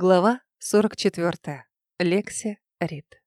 Глава 44. Лекси Рид.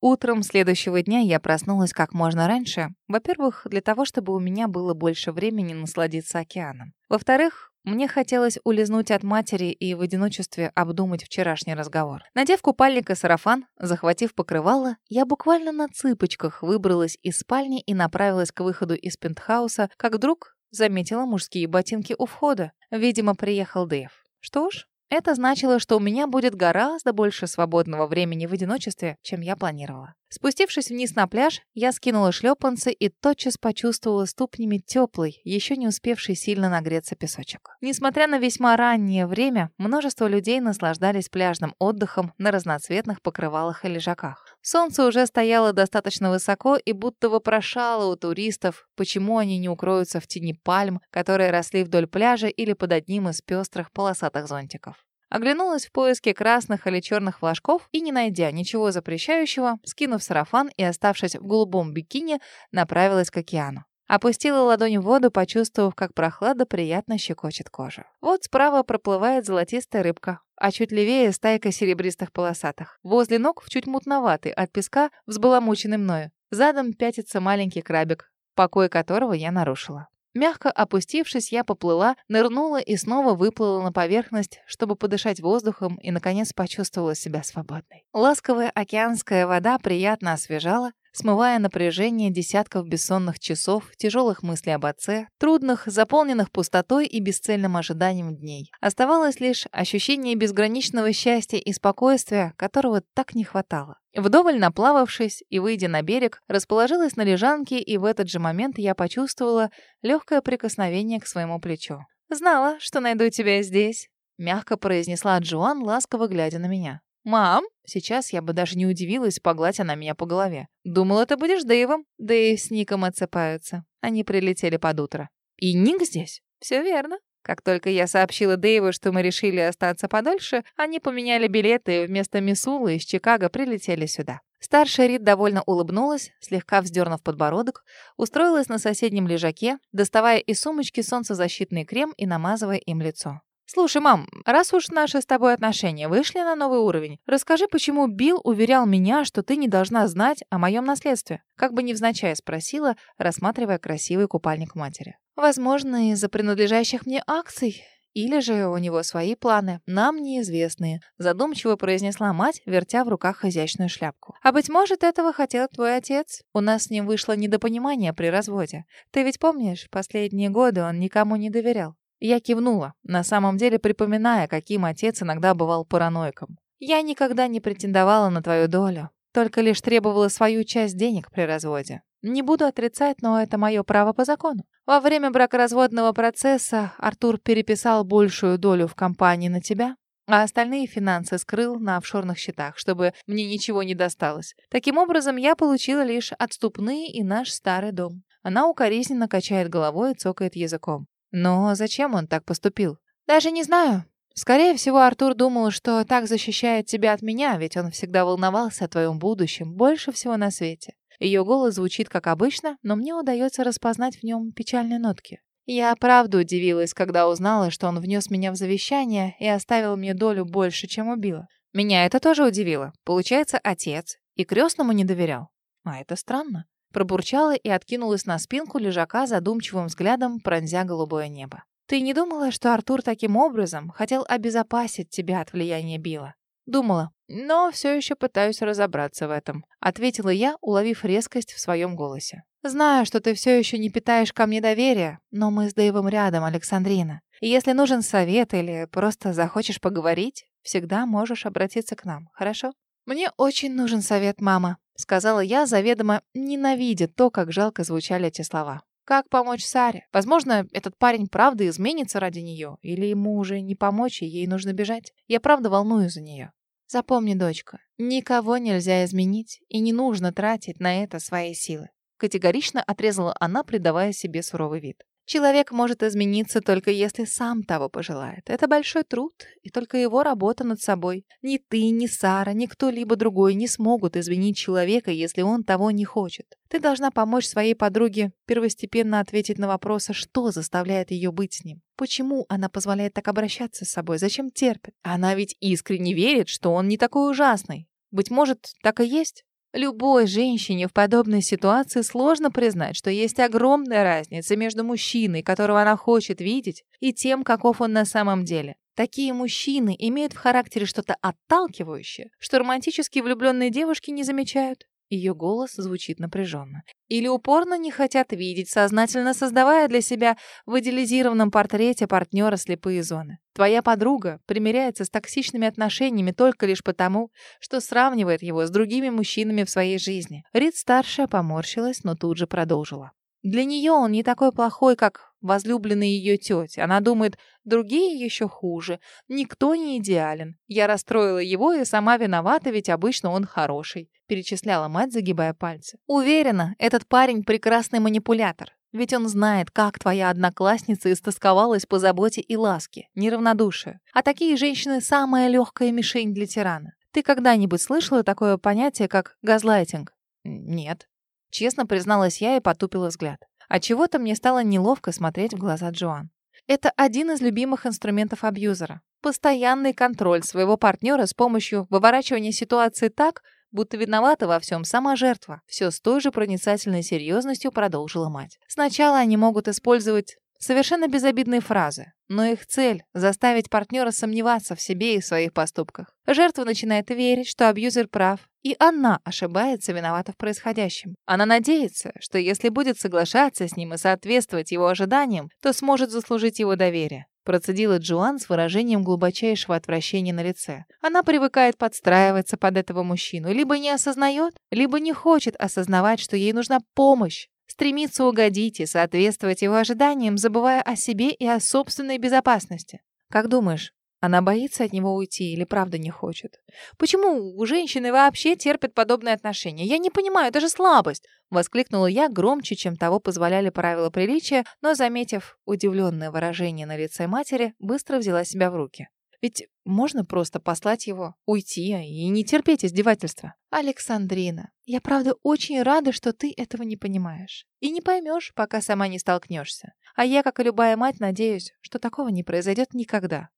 Утром следующего дня я проснулась как можно раньше. Во-первых, для того, чтобы у меня было больше времени насладиться океаном. Во-вторых, мне хотелось улизнуть от матери и в одиночестве обдумать вчерашний разговор. Надев купальник и сарафан, захватив покрывало, я буквально на цыпочках выбралась из спальни и направилась к выходу из пентхауса, как вдруг заметила мужские ботинки у входа. Видимо, приехал Дэйв. Что ж, это значило, что у меня будет гораздо больше свободного времени в одиночестве, чем я планировала. Спустившись вниз на пляж, я скинула шлепанцы и тотчас почувствовала ступнями теплый, еще не успевший сильно нагреться песочек. Несмотря на весьма раннее время, множество людей наслаждались пляжным отдыхом на разноцветных покрывалах и лежаках. Солнце уже стояло достаточно высоко и будто вопрошало у туристов, почему они не укроются в тени пальм, которые росли вдоль пляжа или под одним из пестрых полосатых зонтиков. Оглянулась в поиске красных или черных флажков и, не найдя ничего запрещающего, скинув сарафан и оставшись в голубом бикини, направилась к океану. Опустила ладонь в воду, почувствовав, как прохлада приятно щекочет кожу. Вот справа проплывает золотистая рыбка, а чуть левее стайка серебристых полосатых. Возле ног, в чуть мутноватый от песка, взбаламученный мною. Задом пятится маленький крабик, покой которого я нарушила. Мягко опустившись, я поплыла, нырнула и снова выплыла на поверхность, чтобы подышать воздухом и, наконец, почувствовала себя свободной. Ласковая океанская вода приятно освежала, смывая напряжение десятков бессонных часов, тяжелых мыслей об отце, трудных, заполненных пустотой и бесцельным ожиданием дней. Оставалось лишь ощущение безграничного счастья и спокойствия, которого так не хватало. Вдоволь наплававшись и выйдя на берег, расположилась на лежанке, и в этот же момент я почувствовала легкое прикосновение к своему плечу. «Знала, что найду тебя здесь», — мягко произнесла Джоан, ласково глядя на меня. «Мам!» Сейчас я бы даже не удивилась, погладь она меня по голове. «Думала, ты будешь Дэйвом». Дэйв с Ником отсыпаются. Они прилетели под утро. «И Ник здесь?» «Все верно». Как только я сообщила Дэйву, что мы решили остаться подольше, они поменяли билеты и вместо Мисулы из Чикаго прилетели сюда. Старшая Рид довольно улыбнулась, слегка вздернув подбородок, устроилась на соседнем лежаке, доставая из сумочки солнцезащитный крем и намазывая им лицо. «Слушай, мам, раз уж наши с тобой отношения вышли на новый уровень, расскажи, почему Билл уверял меня, что ты не должна знать о моем наследстве?» Как бы невзначай спросила, рассматривая красивый купальник матери. «Возможно, из-за принадлежащих мне акций. Или же у него свои планы, нам неизвестные», задумчиво произнесла мать, вертя в руках изящную шляпку. «А быть может, этого хотел твой отец? У нас с ним вышло недопонимание при разводе. Ты ведь помнишь, последние годы он никому не доверял. Я кивнула, на самом деле припоминая, каким отец иногда бывал параноиком. «Я никогда не претендовала на твою долю, только лишь требовала свою часть денег при разводе. Не буду отрицать, но это мое право по закону. Во время бракоразводного процесса Артур переписал большую долю в компании на тебя, а остальные финансы скрыл на офшорных счетах, чтобы мне ничего не досталось. Таким образом, я получила лишь отступные и наш старый дом. Она укоризненно качает головой и цокает языком. Но зачем он так поступил? Даже не знаю. Скорее всего, Артур думал, что так защищает тебя от меня, ведь он всегда волновался о твоем будущем больше всего на свете. Ее голос звучит как обычно, но мне удается распознать в нем печальные нотки. Я правда удивилась, когда узнала, что он внес меня в завещание и оставил мне долю больше, чем убила. Меня это тоже удивило. Получается, отец и крестному не доверял. А это странно. Пробурчала и откинулась на спинку лежака задумчивым взглядом, пронзя голубое небо. «Ты не думала, что Артур таким образом хотел обезопасить тебя от влияния Билла?» «Думала, но все еще пытаюсь разобраться в этом», — ответила я, уловив резкость в своем голосе. «Знаю, что ты все еще не питаешь ко мне доверия, но мы с Дэйвом рядом, Александрина. И если нужен совет или просто захочешь поговорить, всегда можешь обратиться к нам, хорошо?» «Мне очень нужен совет, мама», — сказала я, заведомо ненавидя то, как жалко звучали эти слова. Как помочь Саре? Возможно, этот парень правда изменится ради нее, или ему уже не помочь, и ей нужно бежать. Я правда волнуюсь за нее. Запомни, дочка, никого нельзя изменить, и не нужно тратить на это свои силы. Категорично отрезала она, придавая себе суровый вид. Человек может измениться только если сам того пожелает. Это большой труд, и только его работа над собой. Ни ты, ни Сара, ни кто-либо другой не смогут изменить человека, если он того не хочет. Ты должна помочь своей подруге первостепенно ответить на вопросы, что заставляет ее быть с ним. Почему она позволяет так обращаться с собой? Зачем терпит? Она ведь искренне верит, что он не такой ужасный. Быть может, так и есть? Любой женщине в подобной ситуации сложно признать, что есть огромная разница между мужчиной, которого она хочет видеть, и тем, каков он на самом деле. Такие мужчины имеют в характере что-то отталкивающее, что романтически влюбленные девушки не замечают. Ее голос звучит напряженно. Или упорно не хотят видеть, сознательно создавая для себя в идеализированном портрете партнера слепые зоны. Твоя подруга примиряется с токсичными отношениями только лишь потому, что сравнивает его с другими мужчинами в своей жизни. Рид старшая поморщилась, но тут же продолжила. Для нее он не такой плохой, как возлюбленный ее тети. Она думает, другие еще хуже. Никто не идеален. Я расстроила его и сама виновата, ведь обычно он хороший», — перечисляла мать, загибая пальцы. «Уверена, этот парень прекрасный манипулятор. Ведь он знает, как твоя одноклассница истосковалась по заботе и ласке, неравнодушию. А такие женщины — самая легкая мишень для тирана. Ты когда-нибудь слышала такое понятие, как газлайтинг? Нет. Честно призналась я и потупила взгляд. А чего-то мне стало неловко смотреть в глаза Джоан. Это один из любимых инструментов абьюзера. Постоянный контроль своего партнера с помощью выворачивания ситуации так, будто виновата во всем сама жертва. Все с той же проницательной серьезностью продолжила мать. Сначала они могут использовать Совершенно безобидные фразы, но их цель — заставить партнера сомневаться в себе и в своих поступках. Жертва начинает верить, что абьюзер прав, и она ошибается, виновата в происходящем. Она надеется, что если будет соглашаться с ним и соответствовать его ожиданиям, то сможет заслужить его доверие. Процедила Джоан с выражением глубочайшего отвращения на лице. Она привыкает подстраиваться под этого мужчину, либо не осознает, либо не хочет осознавать, что ей нужна помощь, стремится угодить и соответствовать его ожиданиям, забывая о себе и о собственной безопасности. Как думаешь, она боится от него уйти или правда не хочет? Почему у женщины вообще терпят подобные отношения? Я не понимаю, это же слабость!» Воскликнула я громче, чем того позволяли правила приличия, но, заметив удивленное выражение на лице матери, быстро взяла себя в руки. Ведь можно просто послать его, уйти и не терпеть издевательства. Александрина, я правда очень рада, что ты этого не понимаешь. И не поймешь, пока сама не столкнешься. А я, как и любая мать, надеюсь, что такого не произойдет никогда.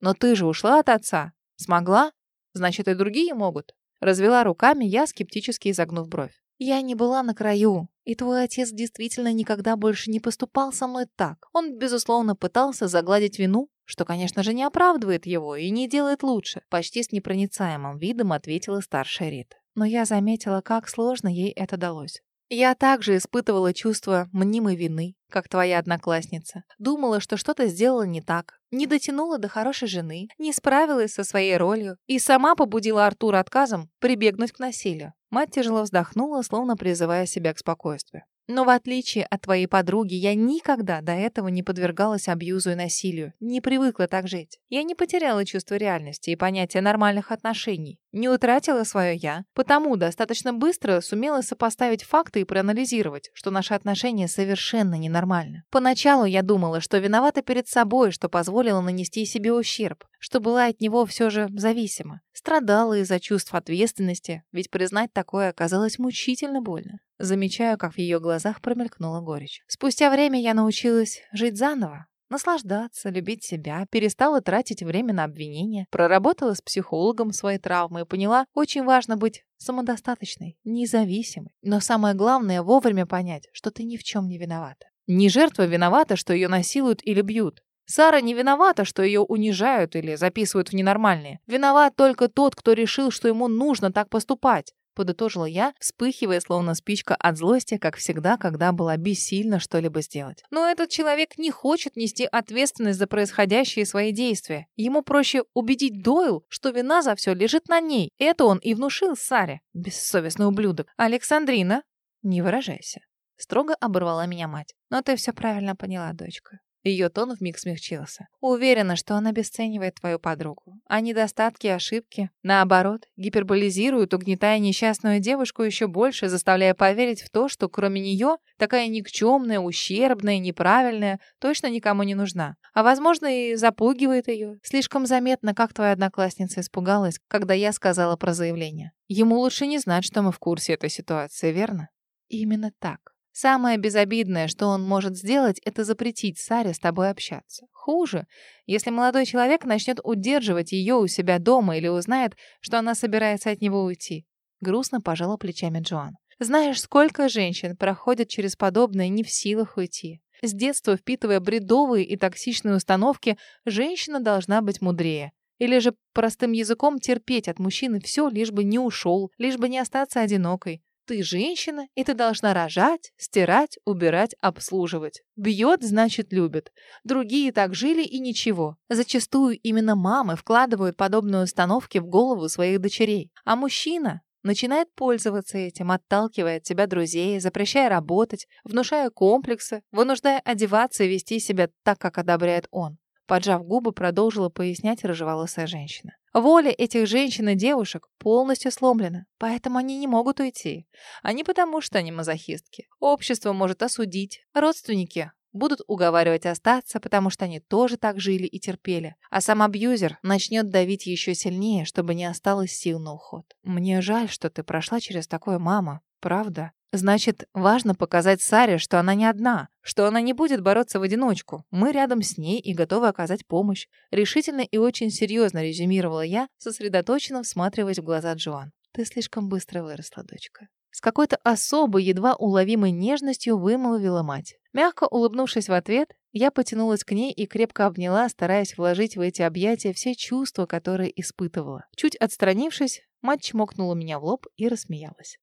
Но ты же ушла от отца. Смогла? Значит, и другие могут. Развела руками я, скептически изогнув бровь. Я не была на краю, и твой отец действительно никогда больше не поступал со мной так. Он, безусловно, пытался загладить вину, что, конечно же, не оправдывает его и не делает лучше. Почти с непроницаемым видом ответила старшая Рит. Но я заметила, как сложно ей это далось. Я также испытывала чувство мнимой вины, как твоя одноклассница. Думала, что что-то сделала не так, не дотянула до хорошей жены, не справилась со своей ролью и сама побудила Артура отказом прибегнуть к насилию. Мать тяжело вздохнула, словно призывая себя к спокойствию. Но в отличие от твоей подруги, я никогда до этого не подвергалась абьюзу и насилию, не привыкла так жить. Я не потеряла чувство реальности и понятия нормальных отношений, не утратила свое «я», потому достаточно быстро сумела сопоставить факты и проанализировать, что наши отношения совершенно ненормальны. Поначалу я думала, что виновата перед собой, что позволила нанести себе ущерб, что была от него все же зависима. Страдала из-за чувств ответственности, ведь признать такое оказалось мучительно больно. Замечаю, как в ее глазах промелькнула горечь. Спустя время я научилась жить заново, наслаждаться, любить себя, перестала тратить время на обвинения, проработала с психологом свои травмы и поняла, очень важно быть самодостаточной, независимой. Но самое главное — вовремя понять, что ты ни в чем не виновата. Не жертва виновата, что ее насилуют или бьют. Сара не виновата, что ее унижают или записывают в ненормальные. Виноват только тот, кто решил, что ему нужно так поступать подытожила я, вспыхивая словно спичка от злости, как всегда, когда была бессильна что-либо сделать. Но этот человек не хочет нести ответственность за происходящие свои действия. Ему проще убедить Дойл, что вина за все лежит на ней. Это он и внушил Саре. Бессовестный ублюдок. Александрина, не выражайся. Строго оборвала меня мать. Но ты все правильно поняла, дочка. Ее тон вмиг смягчился. Уверена, что он обесценивает твою подругу. А недостатки ошибки, наоборот, гиперболизируют, угнетая несчастную девушку еще больше, заставляя поверить в то, что кроме нее такая никчемная, ущербная, неправильная, точно никому не нужна. А возможно и запугивает ее. Слишком заметно, как твоя одноклассница испугалась, когда я сказала про заявление. Ему лучше не знать, что мы в курсе этой ситуации, верно? Именно так. Самое безобидное, что он может сделать, это запретить Саре с тобой общаться. Хуже, если молодой человек начнет удерживать ее у себя дома или узнает, что она собирается от него уйти. Грустно пожала плечами Джоан. Знаешь, сколько женщин проходят через подобное не в силах уйти. С детства впитывая бредовые и токсичные установки, женщина должна быть мудрее. Или же простым языком терпеть от мужчины все, лишь бы не ушел, лишь бы не остаться одинокой. Ты женщина, и ты должна рожать, стирать, убирать, обслуживать. Бьет, значит, любит. Другие так жили и ничего. Зачастую именно мамы вкладывают подобные установки в голову своих дочерей. А мужчина начинает пользоваться этим, отталкивая от тебя друзей, запрещая работать, внушая комплексы, вынуждая одеваться и вести себя так, как одобряет он. Поджав губы, продолжила пояснять рыжеволосая женщина. Воля этих женщин и девушек полностью сломлена, поэтому они не могут уйти. Они потому, что они мазохистки. Общество может осудить, родственники будут уговаривать остаться, потому что они тоже так жили и терпели. А сам абьюзер начнет давить еще сильнее, чтобы не осталось сил на уход. Мне жаль, что ты прошла через такое, мама. Правда? Значит, важно показать Саре, что она не одна, что она не будет бороться в одиночку. Мы рядом с ней и готовы оказать помощь. Решительно и очень серьезно резюмировала я, сосредоточенно всматриваясь в глаза Джоан. Ты слишком быстро выросла, дочка. С какой-то особой, едва уловимой нежностью вымолвила мать. Мягко улыбнувшись в ответ, я потянулась к ней и крепко обняла, стараясь вложить в эти объятия все чувства, которые испытывала. Чуть отстранившись, мать чмокнула меня в лоб и рассмеялась.